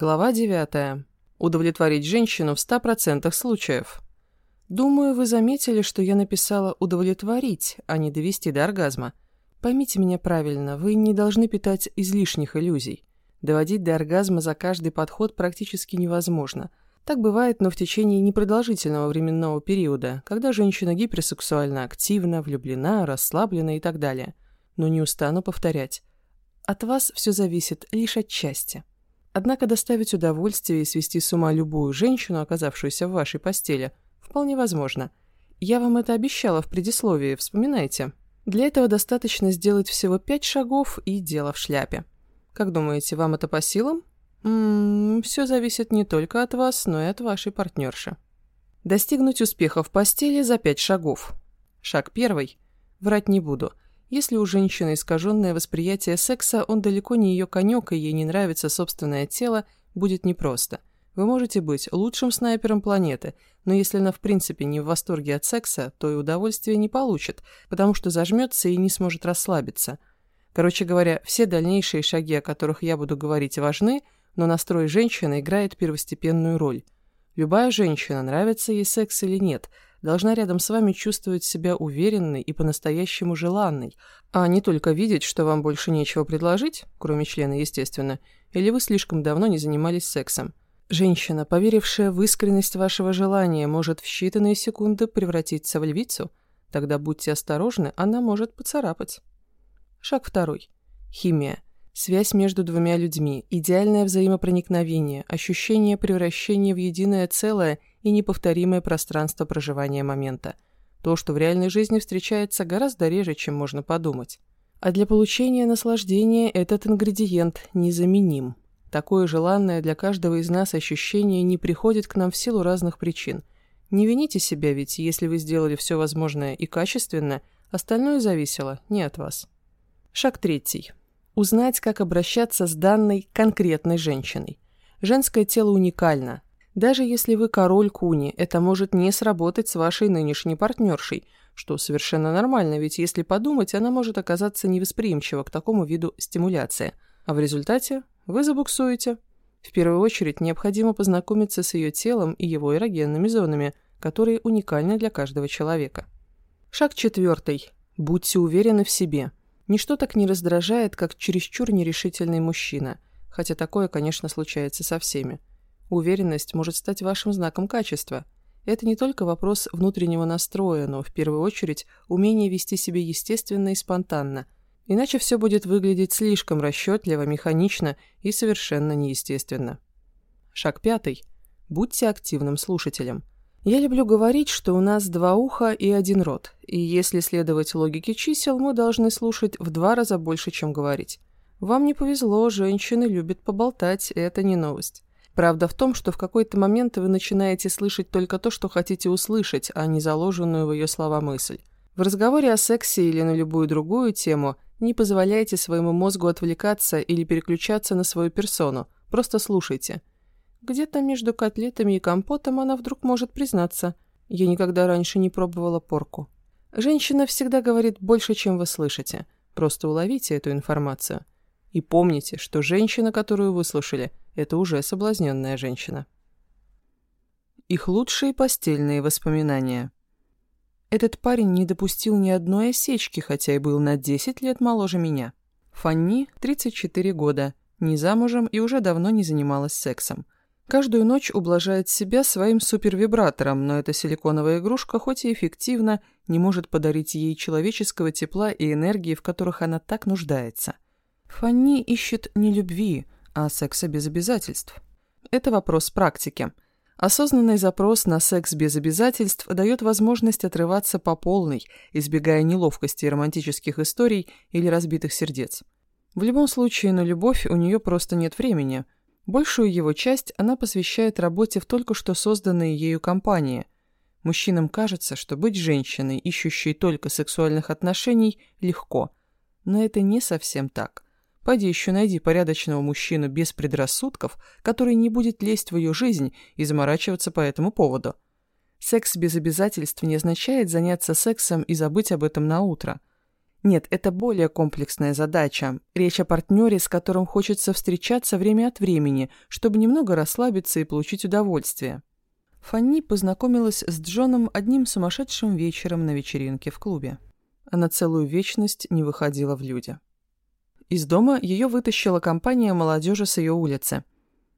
Глава 9. Удовлетворить женщину в 100% случаев. Думаю, вы заметили, что я написала «удовлетворить», а не «довести до оргазма». Поймите меня правильно, вы не должны питать излишних иллюзий. Доводить до оргазма за каждый подход практически невозможно. Так бывает, но в течение непродолжительного временного периода, когда женщина гиперсексуально активна, влюблена, расслаблена и так далее. Но не устану повторять. От вас все зависит лишь от части. Однако доставить удовольствие и свести с ума любую женщину, оказавшуюся в вашей постели, вполне возможно. Я вам это обещала в предисловии, вспоминайте. Для этого достаточно сделать всего пять шагов и дело в шляпе. Как думаете, вам это по силам? Ммм, все зависит не только от вас, но и от вашей партнерши. Достигнуть успеха в постели за пять шагов. Шаг первый. Врать не буду – если у женщины искаженное восприятие секса, он далеко не ее конек, и ей не нравится собственное тело, будет непросто. Вы можете быть лучшим снайпером планеты, но если она в принципе не в восторге от секса, то и удовольствия не получит, потому что зажмется и не сможет расслабиться. Короче говоря, все дальнейшие шаги, о которых я буду говорить, важны, но настрой женщины играет первостепенную роль. Любая женщина, нравится ей секс или нет – должна рядом с вами чувствовать себя уверенной и по-настоящему желанной, а не только видеть, что вам больше нечего предложить, кроме члена, естественно, или вы слишком давно не занимались сексом. Женщина, поверившая в искренность вашего желания, может в считанные секунды превратиться в львицу. Тогда будьте осторожны, она может поцарапать. Шаг второй. Химия. Связь между двумя людьми, идеальное взаимопроникновение, ощущение превращения в единое целое и неповторимое пространство проживания момента. То, что в реальной жизни встречается гораздо реже, чем можно подумать. А для получения наслаждения этот ингредиент незаменим. Такое желанное для каждого из нас ощущение не приходит к нам в силу разных причин. Не вините себя, ведь если вы сделали все возможное и качественно, остальное зависело не от вас. Шаг третий. Узнать, как обращаться с данной конкретной женщиной. Женское тело уникально. Даже если вы король куни, это может не сработать с вашей нынешней партнершей, что совершенно нормально, ведь если подумать, она может оказаться невосприимчива к такому виду стимуляции. А в результате вы забуксуете. В первую очередь необходимо познакомиться с ее телом и его эрогенными зонами, которые уникальны для каждого человека. Шаг четвертый. Будьте уверены в себе. Ничто так не раздражает, как чересчур нерешительный мужчина, хотя такое, конечно, случается со всеми. Уверенность может стать вашим знаком качества. Это не только вопрос внутреннего настроя, но в первую очередь умение вести себя естественно и спонтанно. Иначе все будет выглядеть слишком расчетливо, механично и совершенно неестественно. Шаг пятый. Будьте активным слушателем. Я люблю говорить, что у нас два уха и один рот, и если следовать логике чисел, мы должны слушать в два раза больше, чем говорить. Вам не повезло, женщины любят поболтать, это не новость. Правда в том, что в какой-то момент вы начинаете слышать только то, что хотите услышать, а не заложенную в ее слова мысль. В разговоре о сексе или на любую другую тему не позволяйте своему мозгу отвлекаться или переключаться на свою персону, просто слушайте – где-то между котлетами и компотом она вдруг может признаться. Я никогда раньше не пробовала порку. Женщина всегда говорит больше, чем вы слышите. Просто уловите эту информацию. И помните, что женщина, которую вы слушали, это уже соблазненная женщина. Их лучшие постельные воспоминания. Этот парень не допустил ни одной осечки, хотя и был на 10 лет моложе меня. Фанни, 34 года, не замужем и уже давно не занималась сексом. Каждую ночь ублажает себя своим супервибратором, но эта силиконовая игрушка, хоть и эффективна, не может подарить ей человеческого тепла и энергии, в которых она так нуждается. Фанни ищет не любви, а секса без обязательств. Это вопрос практики. Осознанный запрос на секс без обязательств дает возможность отрываться по полной, избегая неловкости романтических историй или разбитых сердец. В любом случае на любовь у нее просто нет времени – Большую его часть она посвящает работе в только что созданной ею компании. Мужчинам кажется, что быть женщиной, ищущей только сексуальных отношений, легко. Но это не совсем так. Пойди еще найди порядочного мужчину без предрассудков, который не будет лезть в ее жизнь и заморачиваться по этому поводу. Секс без обязательств не означает заняться сексом и забыть об этом на утро. Нет, это более комплексная задача. Речь о партнере, с которым хочется встречаться время от времени, чтобы немного расслабиться и получить удовольствие. Фанни познакомилась с Джоном одним сумасшедшим вечером на вечеринке в клубе. Она целую вечность не выходила в люди. Из дома ее вытащила компания молодежи с ее улицы.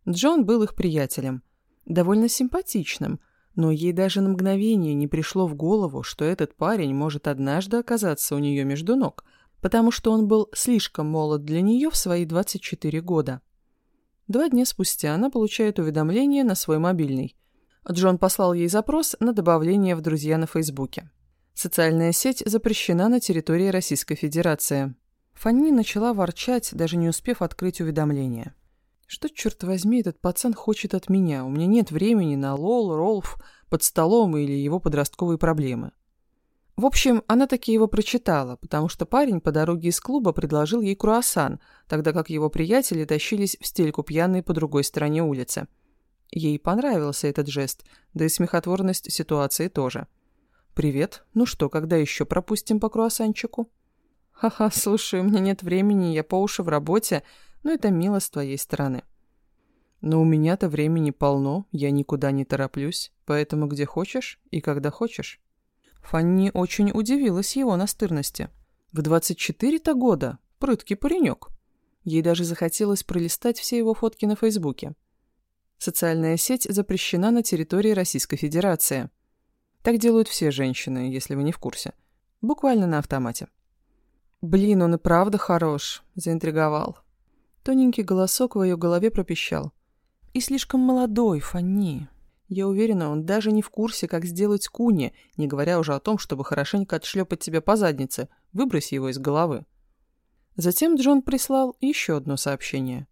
Джон был их приятелем. Довольно симпатичным, но ей даже на мгновение не пришло в голову, что этот парень может однажды оказаться у нее между ног, потому что он был слишком молод для нее в свои 24 года. Два дня спустя она получает уведомление на свой мобильный. Джон послал ей запрос на добавление в друзья на Фейсбуке. Социальная сеть запрещена на территории Российской Федерации. Фанни начала ворчать, даже не успев открыть уведомление. Что, черт возьми, этот пацан хочет от меня? У меня нет времени на лол, ролф, под столом или его подростковые проблемы. В общем, она таки его прочитала, потому что парень по дороге из клуба предложил ей круассан, тогда как его приятели тащились в стельку пьяные по другой стороне улицы. Ей понравился этот жест, да и смехотворность ситуации тоже. «Привет. Ну что, когда еще пропустим по круассанчику?» «Ха-ха, слушай, у меня нет времени, я по уши в работе, но это мило с твоей стороны». «Но у меня-то времени полно, я никуда не тороплюсь, поэтому где хочешь и когда хочешь». Фанни очень удивилась его настырности. В 24-то года, прыткий паренек. Ей даже захотелось пролистать все его фотки на Фейсбуке. Социальная сеть запрещена на территории Российской Федерации. Так делают все женщины, если вы не в курсе. Буквально на автомате. «Блин, он и правда хорош», — заинтриговал. Тоненький голосок в ее голове пропищал. «И слишком молодой, Фанни. Я уверена, он даже не в курсе, как сделать куни, не говоря уже о том, чтобы хорошенько отшлепать тебя по заднице. Выбрось его из головы». Затем Джон прислал еще одно сообщение.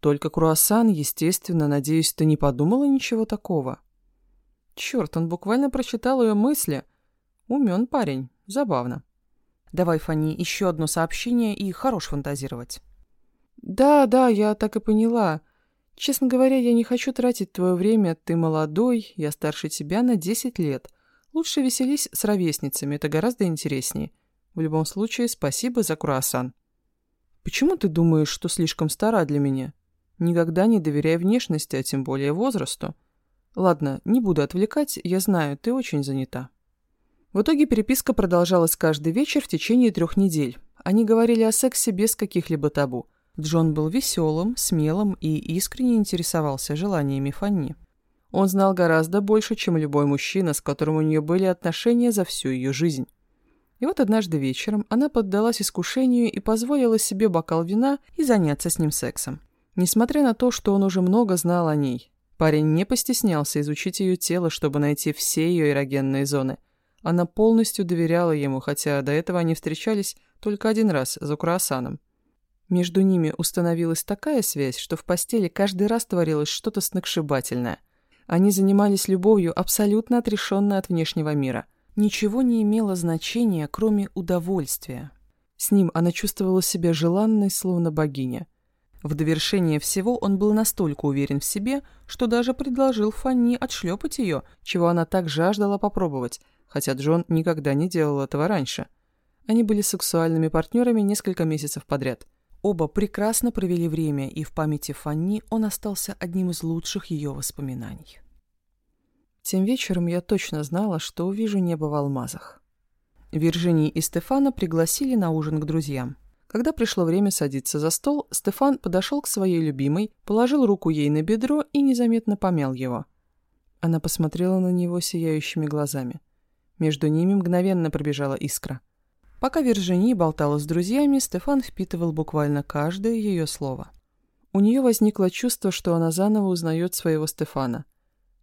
«Только круассан, естественно, надеюсь, ты не подумала ничего такого?» Черт, он буквально прочитал ее мысли. Умен парень, забавно. Давай, Фани, еще одно сообщение и хорош фантазировать. Да, да, я так и поняла. Честно говоря, я не хочу тратить твое время. Ты молодой, я старше тебя на 10 лет. Лучше веселись с ровесницами, это гораздо интереснее. В любом случае, спасибо за круассан. Почему ты думаешь, что слишком стара для меня? Никогда не доверяй внешности, а тем более возрасту. Ладно, не буду отвлекать, я знаю, ты очень занята. В итоге переписка продолжалась каждый вечер в течение трех недель. Они говорили о сексе без каких-либо табу. Джон был веселым, смелым и искренне интересовался желаниями Фанни. Он знал гораздо больше, чем любой мужчина, с которым у нее были отношения за всю ее жизнь. И вот однажды вечером она поддалась искушению и позволила себе бокал вина и заняться с ним сексом. Несмотря на то, что он уже много знал о ней, парень не постеснялся изучить ее тело, чтобы найти все ее эрогенные зоны – она полностью доверяла ему, хотя до этого они встречались только один раз за круассаном. Между ними установилась такая связь, что в постели каждый раз творилось что-то сногсшибательное. Они занимались любовью абсолютно отрешенно от внешнего мира. Ничего не имело значения, кроме удовольствия. С ним она чувствовала себя желанной, словно богиня. В довершение всего он был настолько уверен в себе, что даже предложил Фанни отшлепать ее, чего она так жаждала попробовать – хотя Джон никогда не делал этого раньше. Они были сексуальными партнерами несколько месяцев подряд. Оба прекрасно провели время, и в памяти Фанни он остался одним из лучших ее воспоминаний. Тем вечером я точно знала, что увижу небо в алмазах. Виржинии и Стефана пригласили на ужин к друзьям. Когда пришло время садиться за стол, Стефан подошел к своей любимой, положил руку ей на бедро и незаметно помял его. Она посмотрела на него сияющими глазами. Между ними мгновенно пробежала искра. Пока Виржини болтала с друзьями, Стефан впитывал буквально каждое ее слово. У нее возникло чувство, что она заново узнает своего Стефана.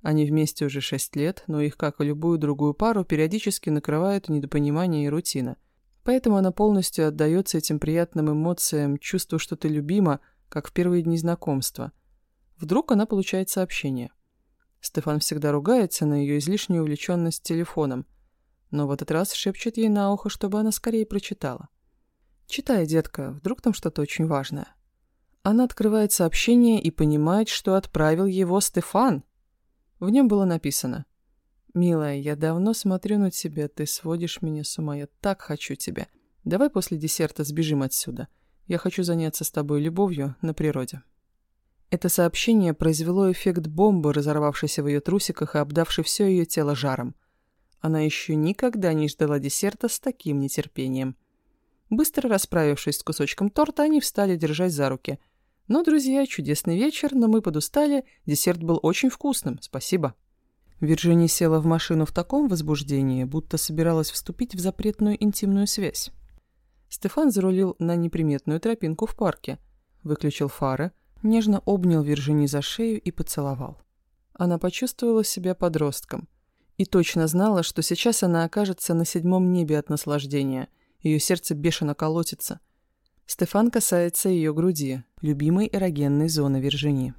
Они вместе уже шесть лет, но их, как и любую другую пару, периодически накрывают недопонимание и рутина. Поэтому она полностью отдается этим приятным эмоциям, чувству, что ты любима, как в первые дни знакомства. Вдруг она получает сообщение. Стефан всегда ругается на ее излишнюю увлеченность телефоном – но в этот раз шепчет ей на ухо, чтобы она скорее прочитала. «Читай, детка, вдруг там что-то очень важное». Она открывает сообщение и понимает, что отправил его Стефан. В нем было написано «Милая, я давно смотрю на тебя, ты сводишь меня с ума, я так хочу тебя. Давай после десерта сбежим отсюда. Я хочу заняться с тобой любовью на природе». Это сообщение произвело эффект бомбы, разорвавшейся в ее трусиках и обдавшей все ее тело жаром. Она еще никогда не ждала десерта с таким нетерпением. Быстро расправившись с кусочком торта, они встали, держась за руки. «Ну, друзья, чудесный вечер, но мы подустали. Десерт был очень вкусным, спасибо». Вирджини села в машину в таком возбуждении, будто собиралась вступить в запретную интимную связь. Стефан зарулил на неприметную тропинку в парке, выключил фары, нежно обнял Виржини за шею и поцеловал. Она почувствовала себя подростком и точно знала, что сейчас она окажется на седьмом небе от наслаждения. Ее сердце бешено колотится. Стефан касается ее груди, любимой эрогенной зоны Виржини.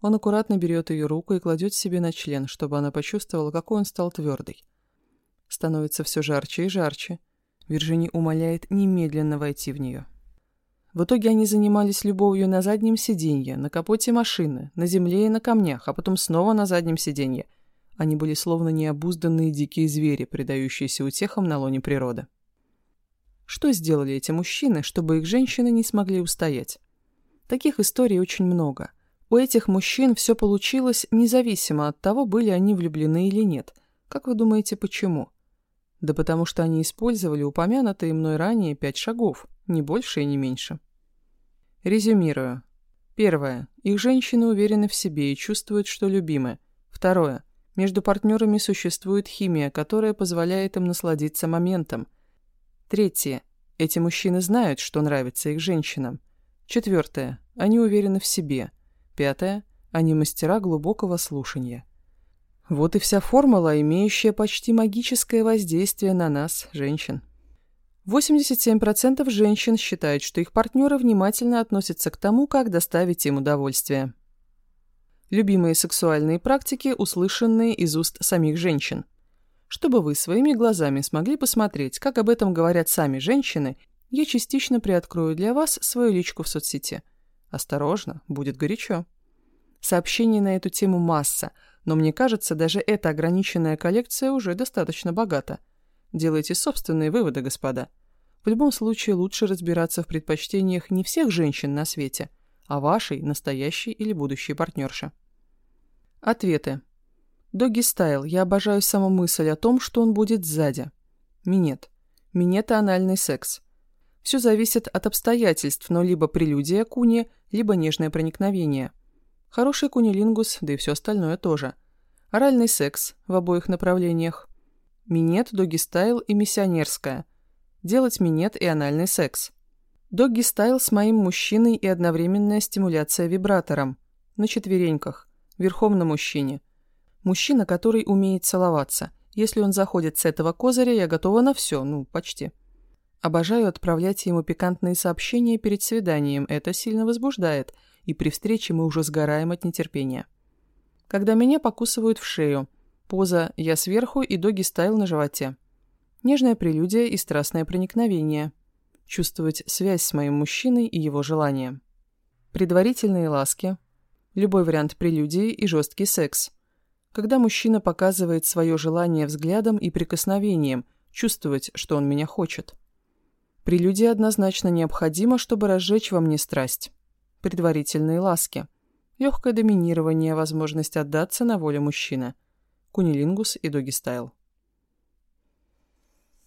Он аккуратно берет ее руку и кладет себе на член, чтобы она почувствовала, какой он стал твердый. Становится все жарче и жарче. Виржини умоляет немедленно войти в нее. В итоге они занимались любовью на заднем сиденье, на капоте машины, на земле и на камнях, а потом снова на заднем сиденье. Они были словно необузданные дикие звери, предающиеся утехам на лоне природы. Что сделали эти мужчины, чтобы их женщины не смогли устоять? Таких историй очень много. У этих мужчин все получилось независимо от того, были они влюблены или нет. Как вы думаете, почему? Да потому что они использовали упомянутые мной ранее пять шагов, не больше и не меньше. Резюмирую. Первое. Их женщины уверены в себе и чувствуют, что любимы. Второе. Между партнерами существует химия, которая позволяет им насладиться моментом. Третье. Эти мужчины знают, что нравится их женщинам. Четвертое. Они уверены в себе. Пятое. Они мастера глубокого слушания. Вот и вся формула, имеющая почти магическое воздействие на нас, женщин. 87% женщин считают, что их партнеры внимательно относятся к тому, как доставить им удовольствие. Любимые сексуальные практики, услышанные из уст самих женщин. Чтобы вы своими глазами смогли посмотреть, как об этом говорят сами женщины, я частично приоткрою для вас свою личку в соцсети. Осторожно, будет горячо. Сообщений на эту тему масса – но мне кажется, даже эта ограниченная коллекция уже достаточно богата. Делайте собственные выводы, господа. В любом случае лучше разбираться в предпочтениях не всех женщин на свете, а вашей, настоящей или будущей партнерши. Ответы. Доги стайл. Я обожаю саму мысль о том, что он будет сзади. Минет. Минет – анальный секс. Все зависит от обстоятельств, но либо прелюдия куни, либо нежное проникновение – Хороший кунилингус, да и все остальное тоже. Оральный секс в обоих направлениях. Минет, доги-стайл и миссионерская. Делать минет и анальный секс. Догги-стайл с моим мужчиной и одновременная стимуляция вибратором. На четвереньках. Верхом на мужчине. Мужчина, который умеет целоваться. Если он заходит с этого козыря, я готова на все, ну, почти. Обожаю отправлять ему пикантные сообщения перед свиданием, это сильно возбуждает – и при встрече мы уже сгораем от нетерпения. Когда меня покусывают в шею, поза «я сверху» и доги-стайл на животе. Нежная прелюдия и страстное проникновение. Чувствовать связь с моим мужчиной и его желанием. Предварительные ласки. Любой вариант прелюдии и жесткий секс. Когда мужчина показывает свое желание взглядом и прикосновением, чувствовать, что он меня хочет. Прелюдия однозначно необходима, чтобы разжечь во мне страсть предварительные ласки, легкое доминирование, возможность отдаться на волю мужчины, кунилингус и доги-стайл.